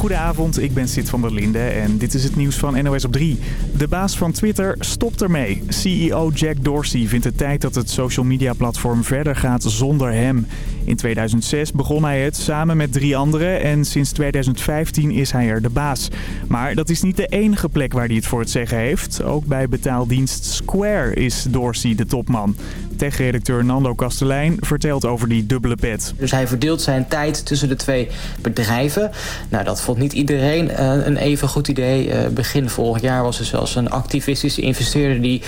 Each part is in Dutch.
Goedenavond, ik ben Sid van der Linde en dit is het nieuws van NOS op 3. De baas van Twitter stopt ermee. CEO Jack Dorsey vindt het tijd dat het social media platform verder gaat zonder hem. In 2006 begon hij het samen met drie anderen en sinds 2015 is hij er de baas. Maar dat is niet de enige plek waar hij het voor het zeggen heeft. Ook bij betaaldienst Square is Dorsey de topman. Tech-redacteur Nando Kastelein vertelt over die dubbele pet. Dus hij verdeelt zijn tijd tussen de twee bedrijven. Nou, dat vond niet iedereen uh, een even goed idee. Uh, begin vorig jaar was er zelfs een activistische investeerder... die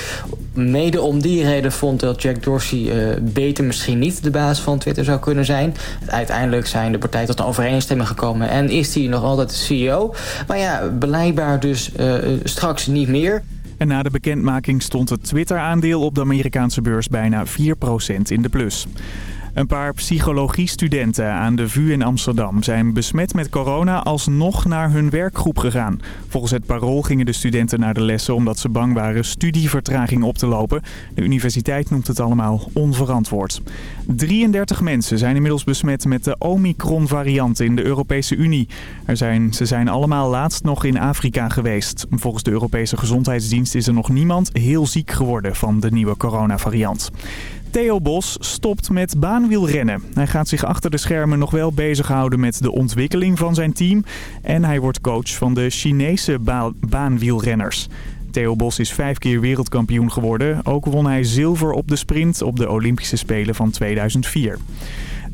mede om die reden vond dat Jack Dorsey uh, beter misschien niet de baas van Twitter zou kunnen zijn. Uiteindelijk zijn de partijen tot een overeenstemming gekomen en is hij nog altijd de CEO. Maar ja, blijkbaar dus straks niet meer. En na de bekendmaking stond het Twitter-aandeel op de Amerikaanse beurs bijna 4% in de plus. Een paar psychologiestudenten aan de VU in Amsterdam zijn besmet met corona alsnog naar hun werkgroep gegaan. Volgens het parool gingen de studenten naar de lessen omdat ze bang waren studievertraging op te lopen. De universiteit noemt het allemaal onverantwoord. 33 mensen zijn inmiddels besmet met de Omicron-variant in de Europese Unie. Er zijn, ze zijn allemaal laatst nog in Afrika geweest. Volgens de Europese Gezondheidsdienst is er nog niemand heel ziek geworden van de nieuwe coronavariant. Theo Bos stopt met baanwielrennen. Hij gaat zich achter de schermen nog wel bezighouden met de ontwikkeling van zijn team. En hij wordt coach van de Chinese baanwielrenners. Theo Bos is vijf keer wereldkampioen geworden. Ook won hij zilver op de sprint op de Olympische Spelen van 2004.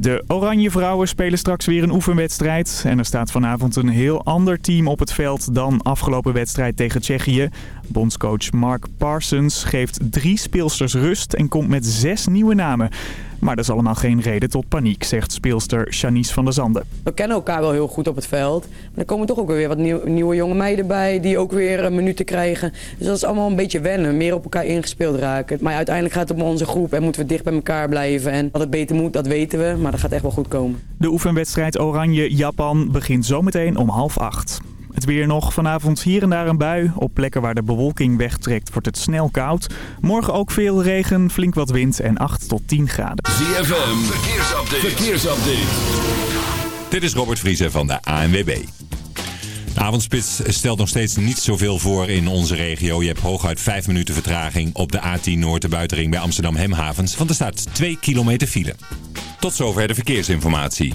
De Oranje Vrouwen spelen straks weer een oefenwedstrijd. En er staat vanavond een heel ander team op het veld dan afgelopen wedstrijd tegen Tsjechië. Bondscoach Mark Parsons geeft drie speelsters rust en komt met zes nieuwe namen. Maar dat is allemaal geen reden tot paniek, zegt speelster Shanice van der Zanden. We kennen elkaar wel heel goed op het veld. Maar er komen toch ook weer wat nieuwe jonge meiden bij die ook weer een minuten krijgen. Dus dat is allemaal een beetje wennen, meer op elkaar ingespeeld raken. Maar uiteindelijk gaat het om onze groep en moeten we dicht bij elkaar blijven. En dat het beter moet, dat weten we, maar dat gaat echt wel goed komen. De oefenwedstrijd Oranje-Japan begint zometeen om half acht. Het weer nog. Vanavond hier en daar een bui. Op plekken waar de bewolking wegtrekt wordt het snel koud. Morgen ook veel regen, flink wat wind en 8 tot 10 graden. ZFM, verkeersupdate. verkeersupdate. Dit is Robert Vriezen van de ANWB. De avondspits stelt nog steeds niet zoveel voor in onze regio. Je hebt hooguit 5 minuten vertraging op de A10 Noord de buitenring bij Amsterdam Hemhavens. Want er staat 2 kilometer file. Tot zover de verkeersinformatie.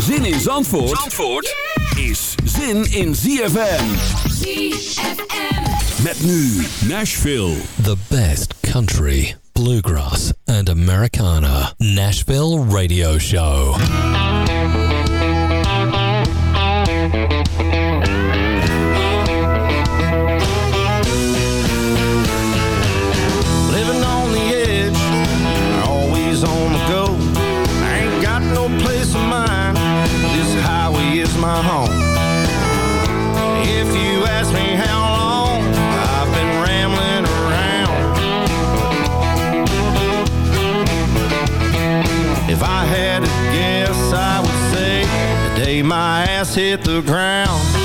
Zin in Zandvoort, Zandvoort is zin in ZFM. ZFM. Met nu Nashville. The best country, bluegrass, and Americana. Nashville Radio Show. My ass hit the ground.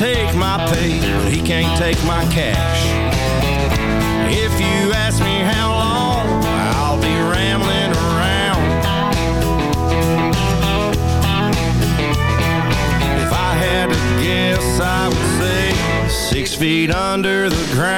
Me, but he can't take my cash. If you ask me how long, I'll be rambling around. If I had to guess, I would say six feet under the ground.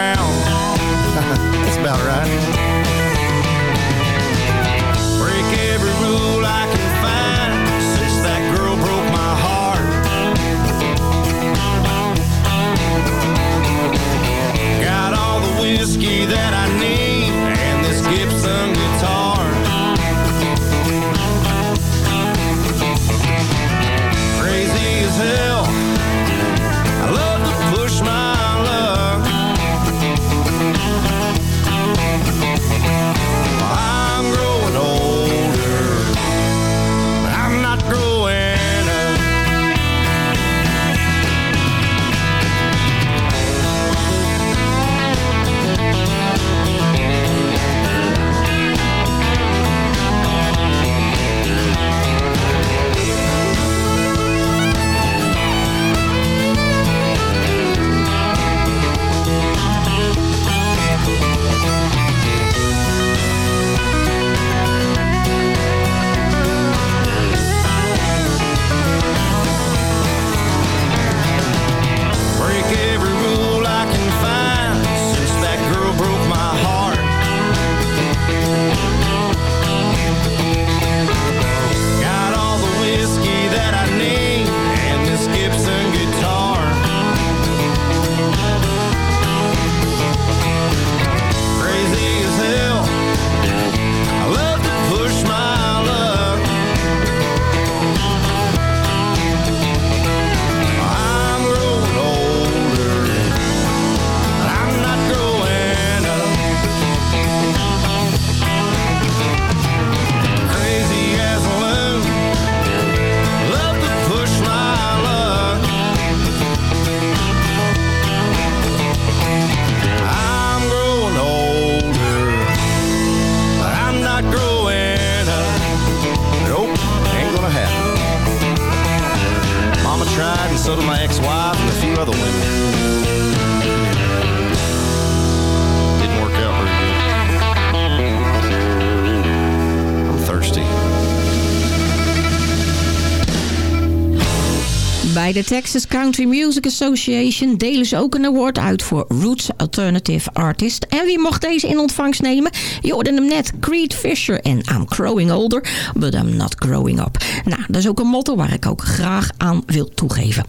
Texas Country Music Association delen ze ook een award uit voor Roots Alternative Artist. En wie mocht deze in ontvangst nemen? Je hoorde hem net, Creed Fisher en I'm growing older, but I'm not growing up. Nou, dat is ook een motto waar ik ook graag aan wil toegeven.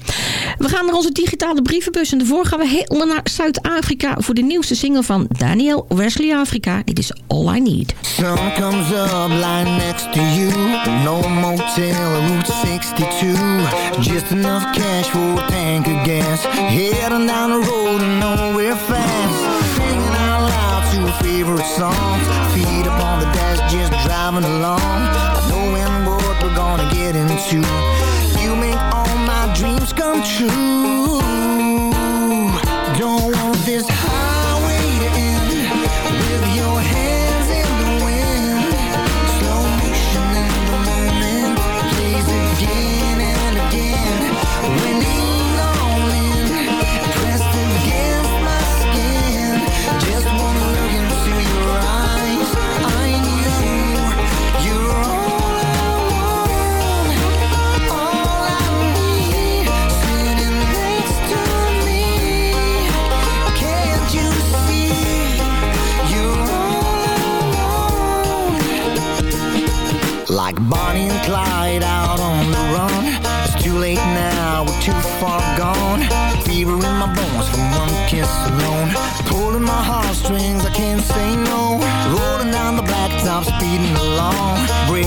We gaan naar onze digitale brievenbus en daarvoor gaan we helemaal naar Zuid-Afrika voor de nieuwste single van Daniel Wesley Afrika. Dit is All I Need. Sun comes up, lying next to you. No motel, Route 62. Just enough cash for a tank of gas. Heading down the road and nowhere fast. Singing out loud to a favorite song. Feet up on the dash, just driving along. Knowing what we're gonna get into. You make all my dreams come true. Don't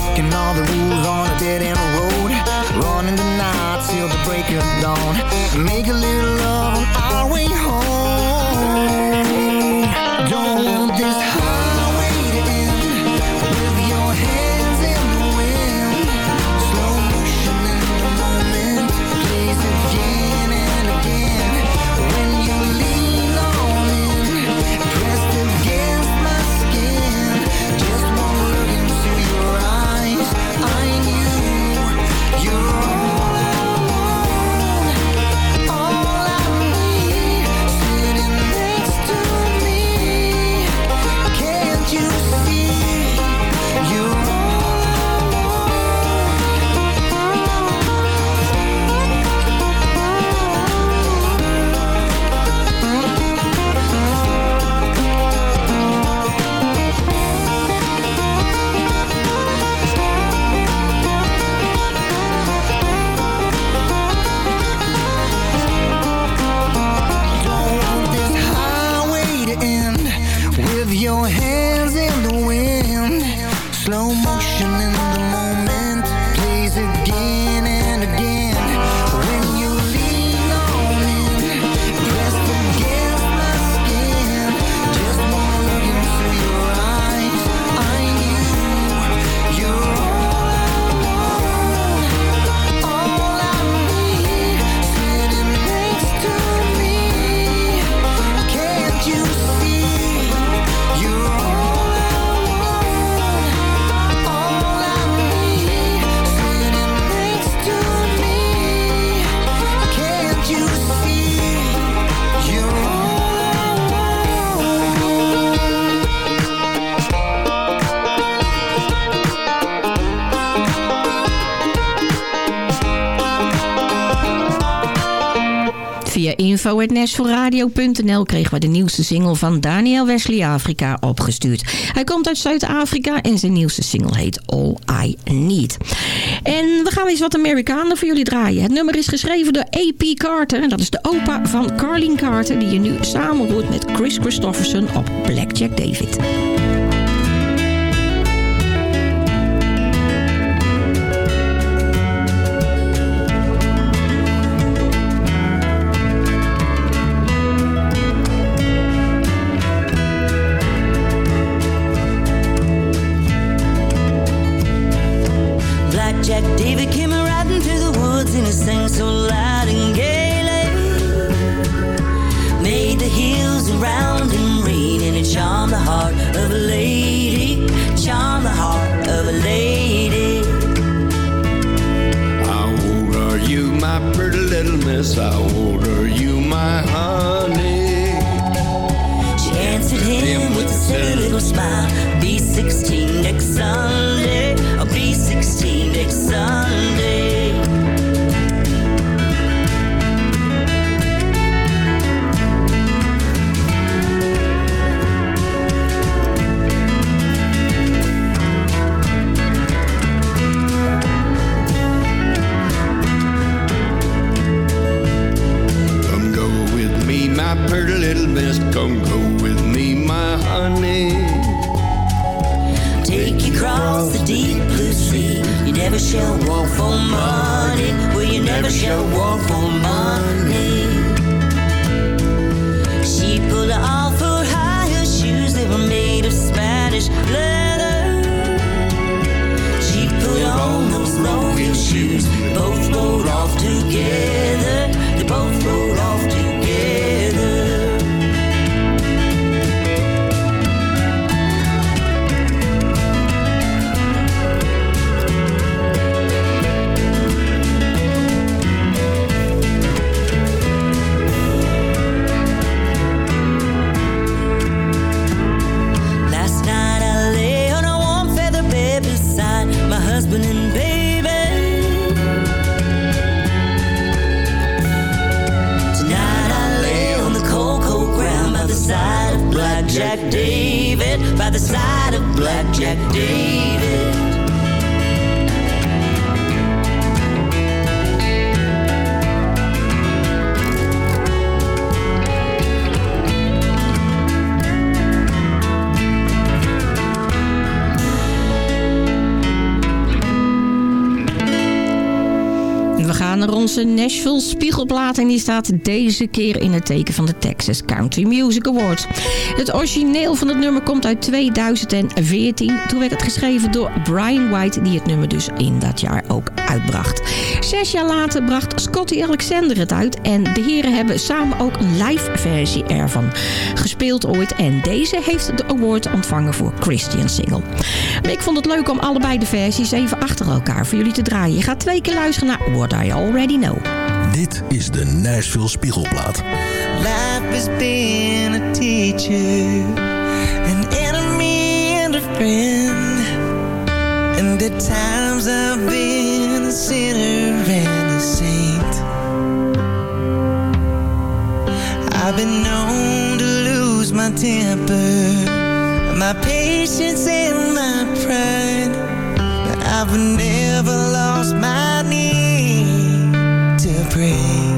Breaking all the rules on a dead end road. Running the night till the break of dawn. Make a little love Via info.nashvilleradio.nl kregen we de nieuwste single van Daniel Wesley Afrika opgestuurd. Hij komt uit Zuid-Afrika en zijn nieuwste single heet All I Need. En we gaan eens wat Amerikanen voor jullie draaien. Het nummer is geschreven door A.P. Carter. En dat is de opa van Carlin Carter die je nu samen hoort met Chris Christofferson op Blackjack David. En die staat deze keer in het teken van de Texas Country Music Awards. Het origineel van het nummer komt uit 2014. Toen werd het geschreven door Brian White, die het nummer dus in dat jaar ook uitbracht. Zes jaar later bracht Scotty Alexander het uit en de heren hebben samen ook een live versie ervan gespeeld ooit. En deze heeft de award ontvangen voor Christian Single. Ik vond het leuk om allebei de versies even achter elkaar voor jullie te draaien. Je gaat twee keer luisteren naar What I Already Know. Dit is de Nashville Spiegelplaat. Life has been a teacher, an enemy and a friend. And at times I've been a sinner and a saint. I've been known to lose my temper, my patience and my pride. I've never lost my need to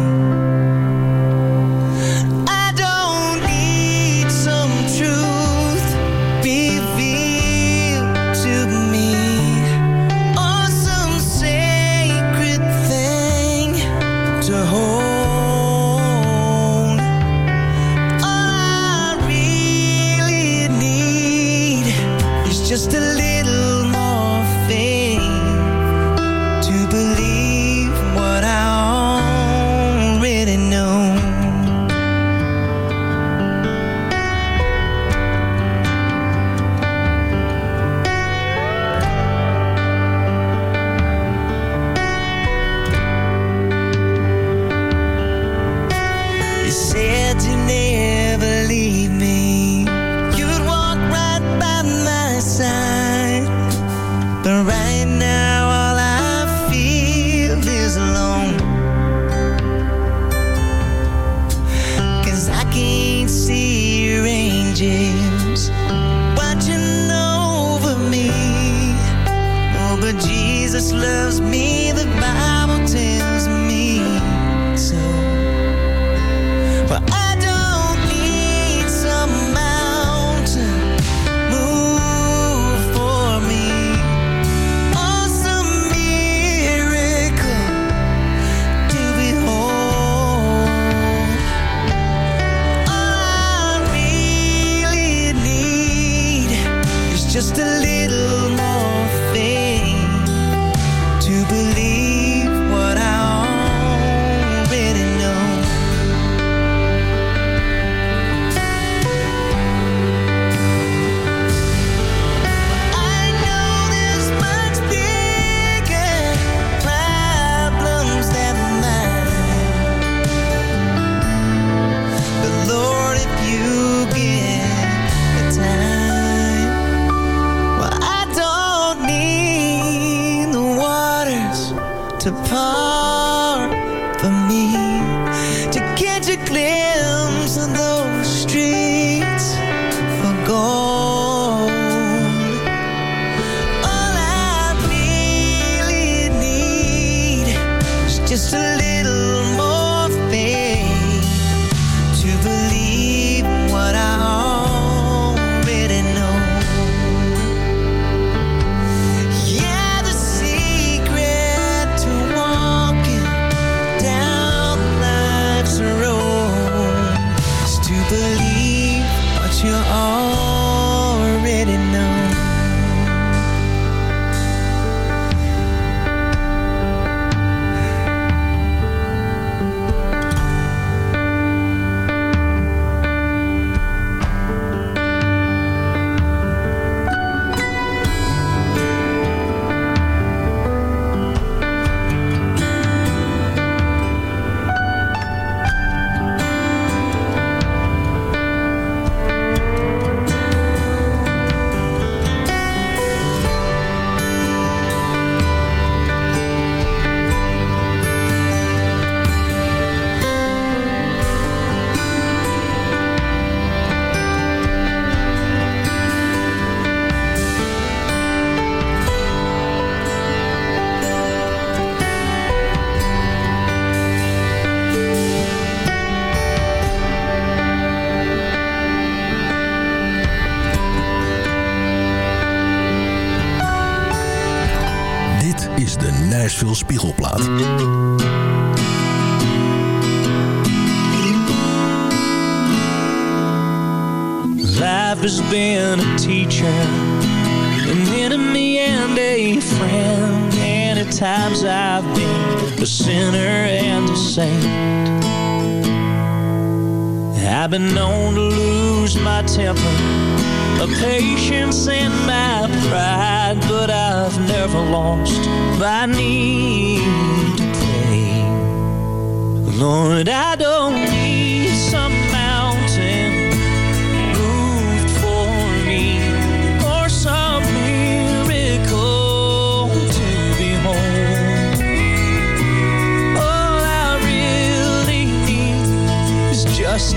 to believe what you already know.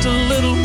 A little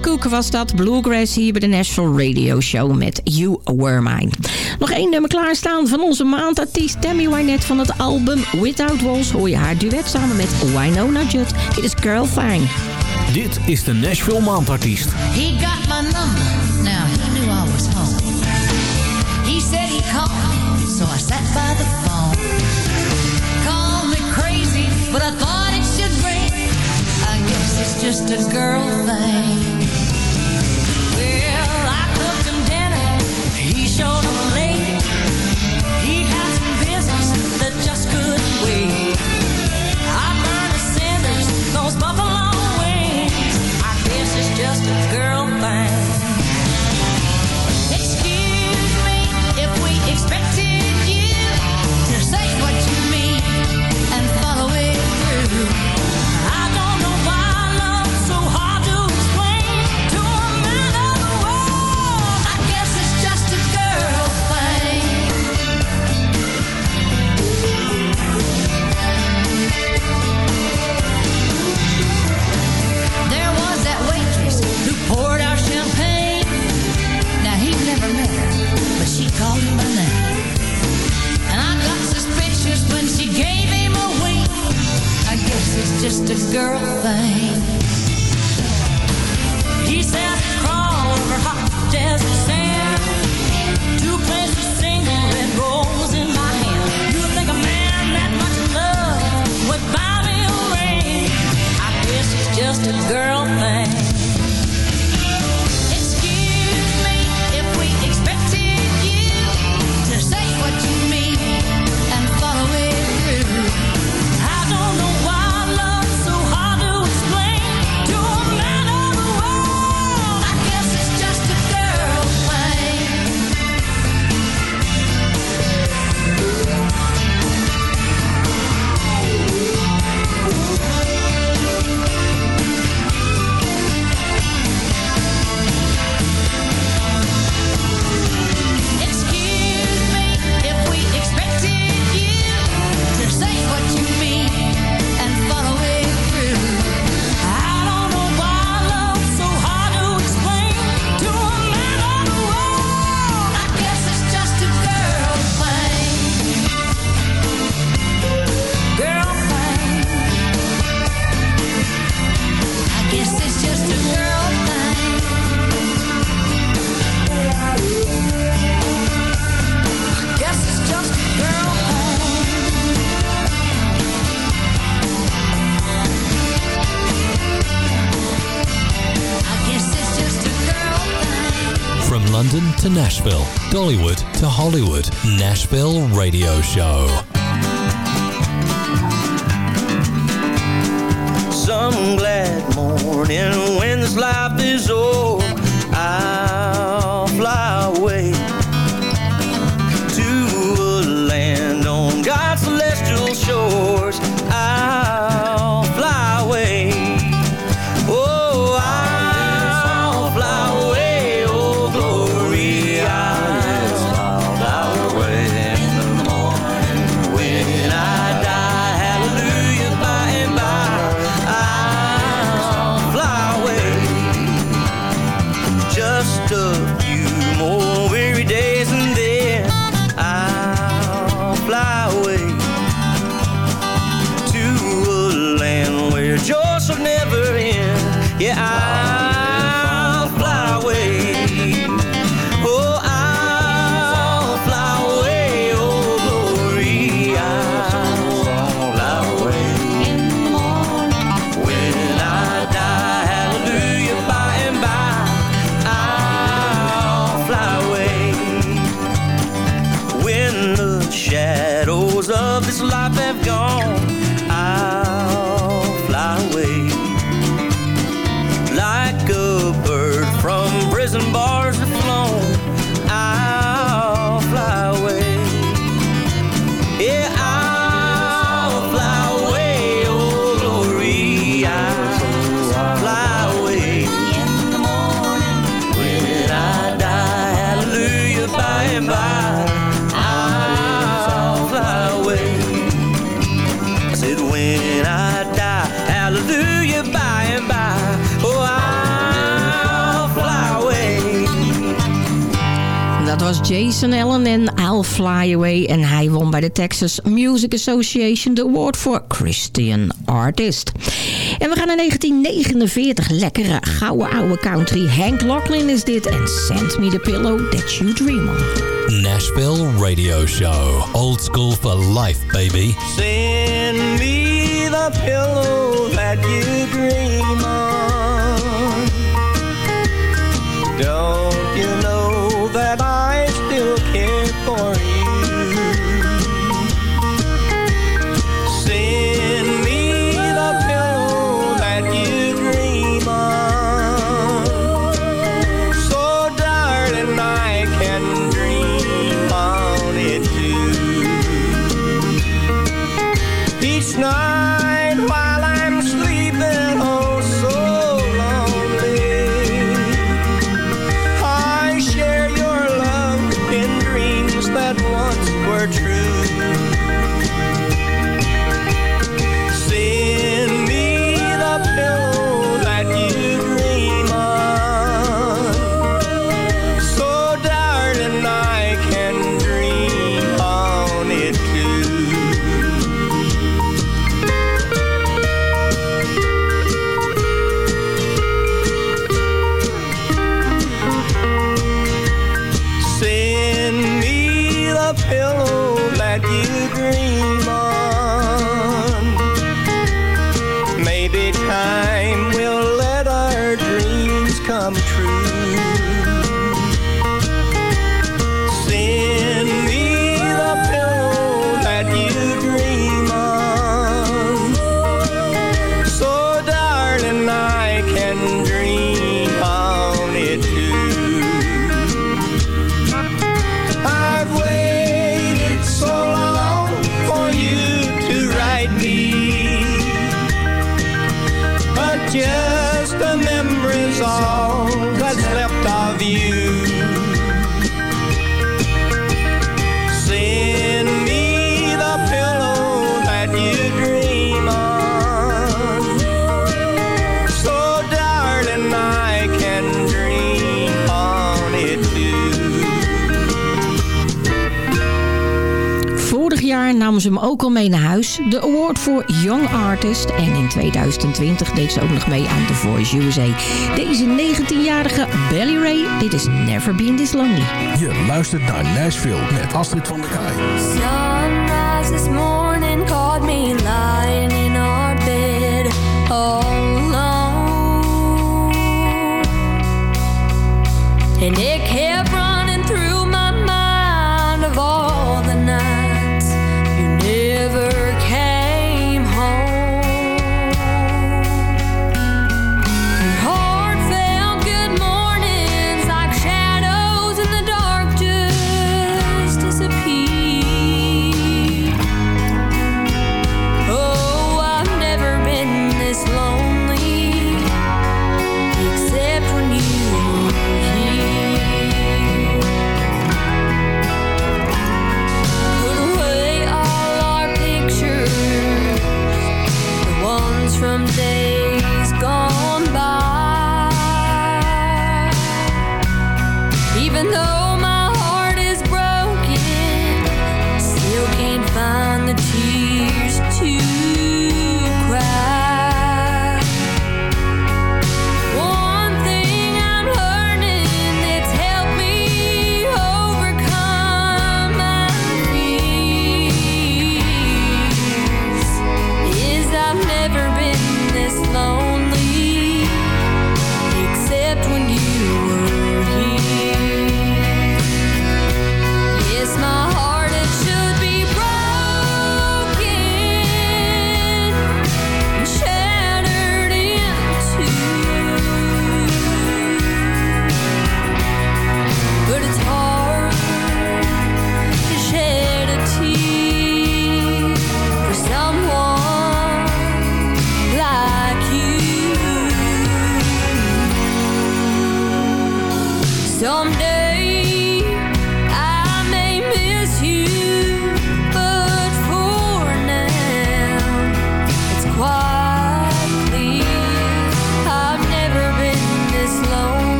Cook was dat. Bluegrass hier bij de National Radio Show met You Were Mine. Nog één nummer klaarstaan van onze maandartiest Tammy Wynette van het album Without Walls. Hoor je haar duet samen met Wynonna Judd. Dit is Girl Fine. Dit is de Nashville Maandartiest. He got my number. Now he knew I was home. He said he called me, so I sat by the phone. Called me crazy, but I thought it should ring. I guess it's just a girl thing. To Nashville, Dollywood to Hollywood. Nashville Radio Show. some glad morning when this life is over, I'll fly Jason Allen en I'll Fly Away. En hij won bij de Texas Music Association de award voor Christian Artist. En we gaan naar 1949. Lekkere gouden oude country. Hank Locklin is dit. En Send Me The Pillow That You Dream On. Nashville Radio Show. Old school for life, baby. Send me the pillow that you dream on. Don't you know that I pillow that you dream namen ze hem ook al mee naar huis. De award voor Young Artist. En in 2020 deed ze ook nog mee aan The Voice USA. Deze 19-jarige Belly Ray. Dit is Never Been This Lonely. Je luistert naar Nashville met Astrid van der Kaai. Sunrise this morning caught me lying in our bed all alone. And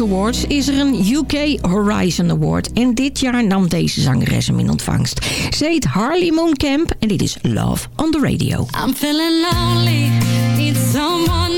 Awards is er een UK Horizon Award. En dit jaar nam deze zangeres hem in ontvangst. Ze heet Harley Moon Camp en dit is Love on the Radio. I'm feeling lonely, need someone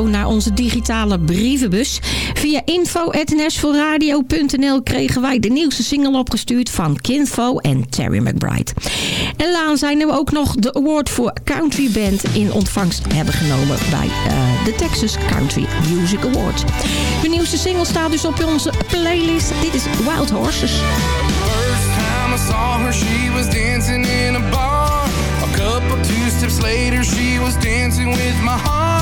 naar onze digitale brievenbus. Via info.nsvoorradio.nl kregen wij de nieuwste single opgestuurd van Kinfo en Terry McBride. En Laan zijn we ook nog de award voor Country Band in ontvangst hebben genomen bij eh, de Texas Country Music Award. De nieuwste single staat dus op onze playlist. Dit is Wild Horses. I saw her, she was dancing in a bar. A couple two steps later, she was dancing with my heart.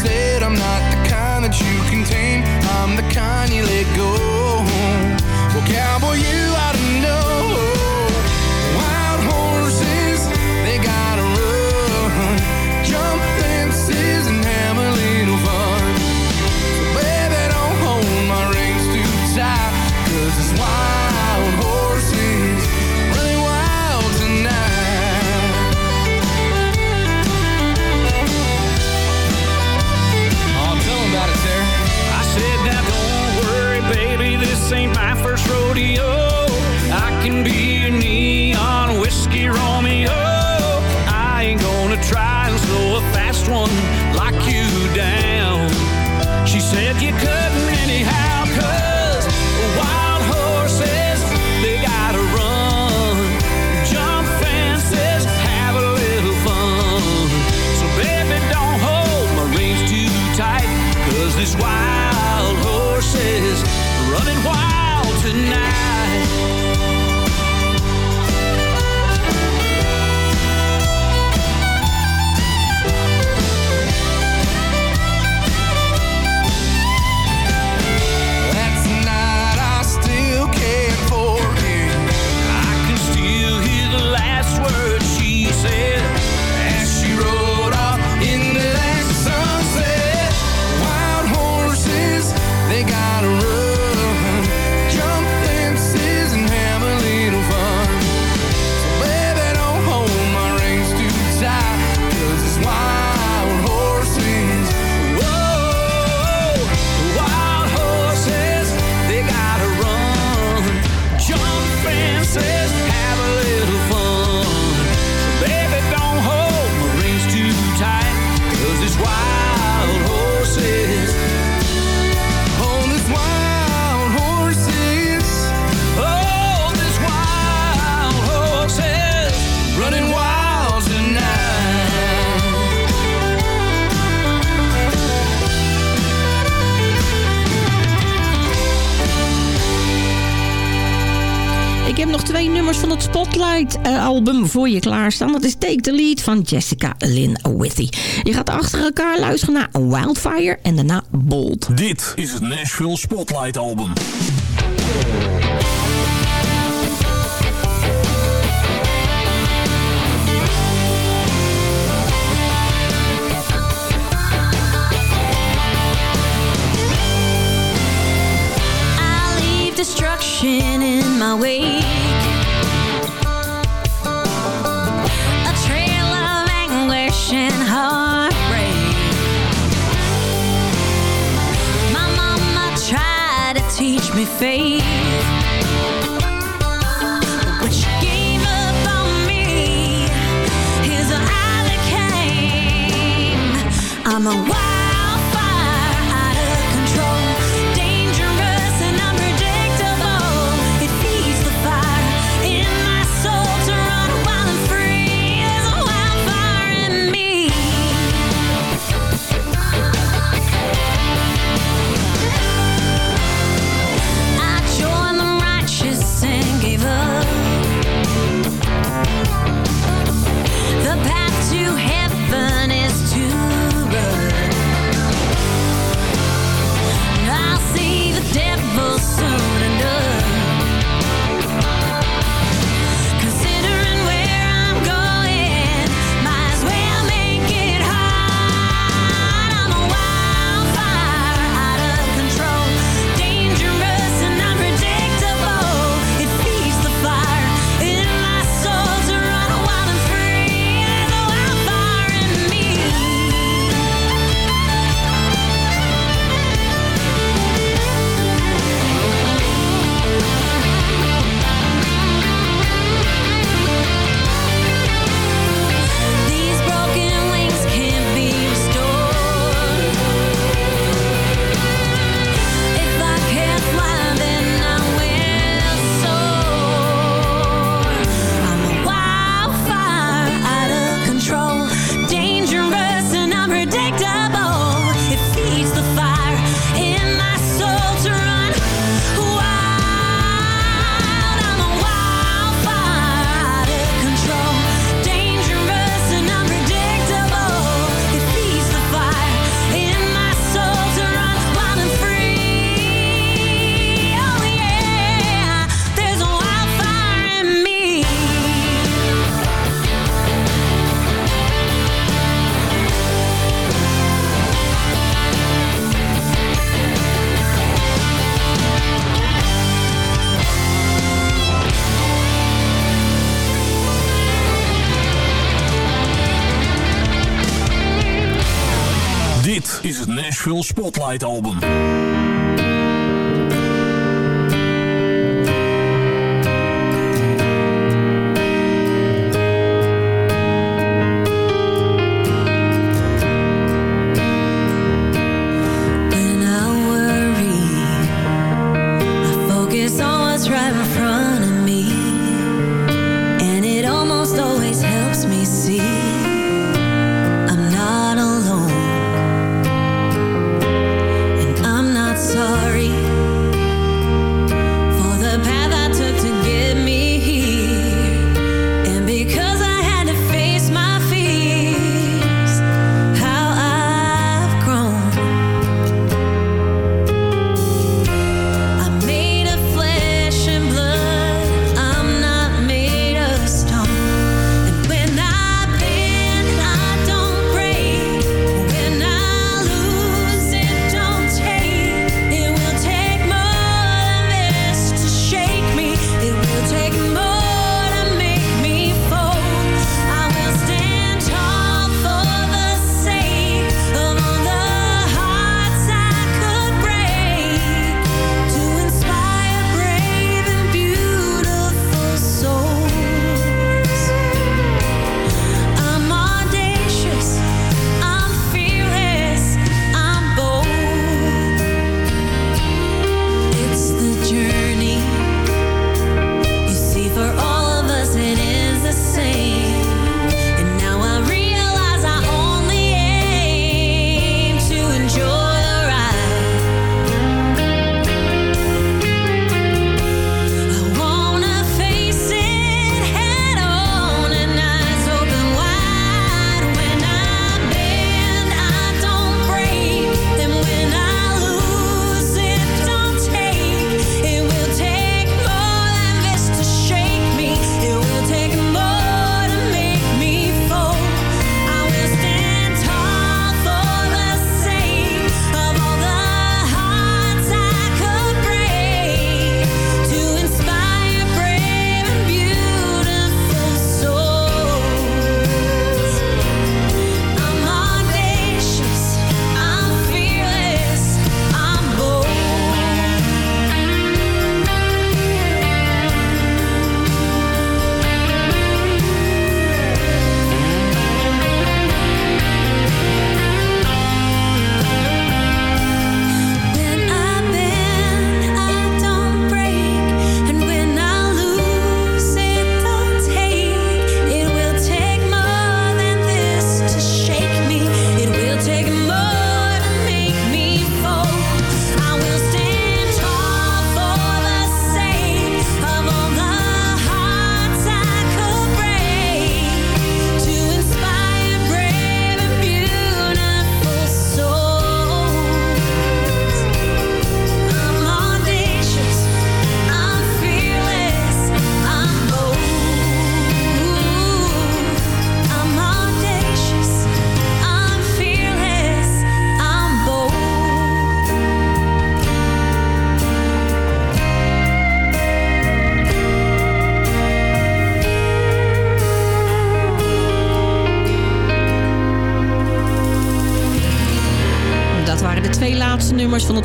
Said, I'm not the kind that you can tame. I'm the kind you let go. Well, cowboy, you ought twee nummers van het Spotlight-album voor je klaarstaan. Dat is Take the Lead van Jessica Lynn Withy. Je gaat achter elkaar luisteren naar Wildfire en daarna Bold. Dit is het Nashville Spotlight Album. I leave destruction in my wake. Heartbreak. My mama tried to teach me faith. But she gave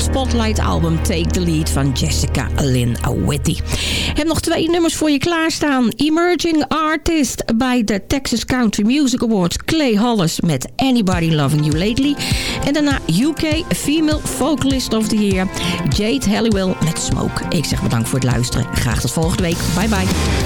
Spotlight-album Take the Lead van Jessica Lynn Witty. Heb nog twee nummers voor je klaarstaan. Emerging Artist bij de Texas Country Music Awards. Clay Hollis met Anybody Loving You Lately. En daarna UK Female Vocalist of the Year. Jade Halliwell met Smoke. Ik zeg bedankt voor het luisteren. Graag tot volgende week. Bye bye.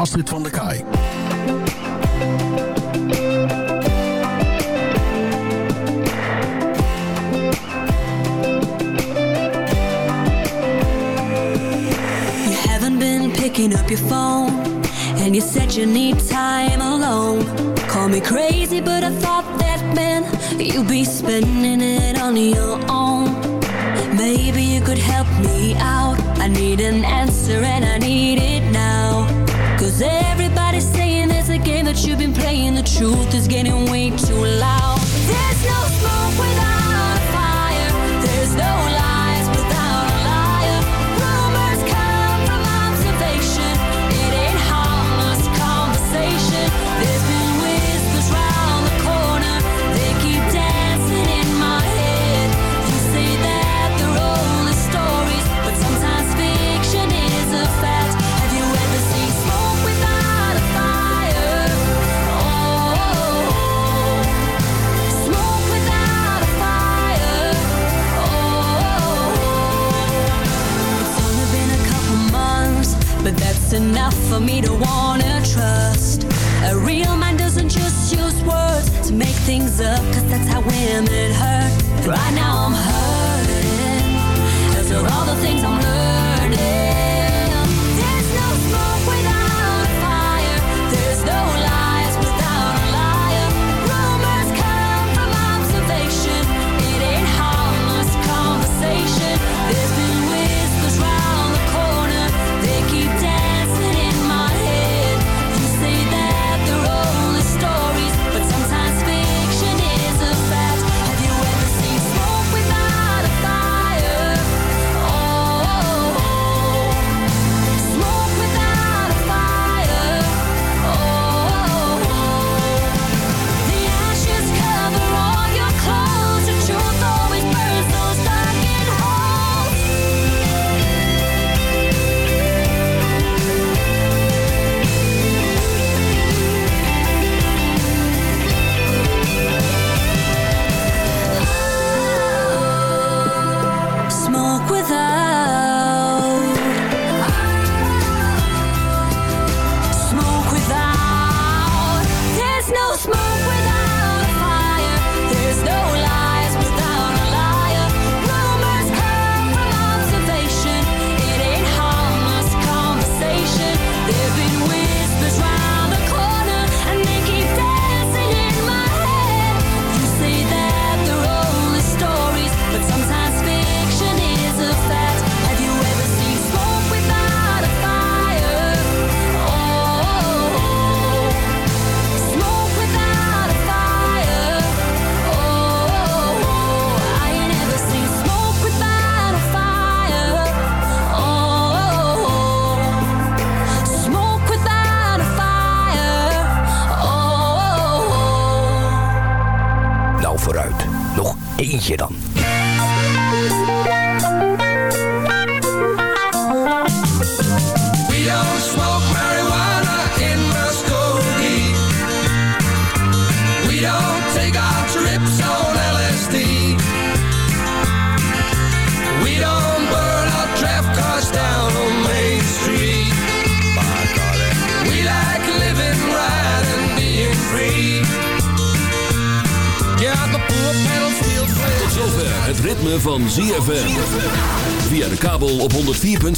Astrid van der Kaai. You haven't been picking up your phone And you said you need time alone. Call me crazy but I thought that meant You'd be spending it on your own. Maybe you could help me out. I need an answer and I need it now. Cause everybody's saying it's a game that you've been playing. The truth is getting way too loud. It's enough for me to wanna trust. A real man doesn't just use words to make things up, cause that's how women hurt. Right now I'm hurting, of all the things I'm learning.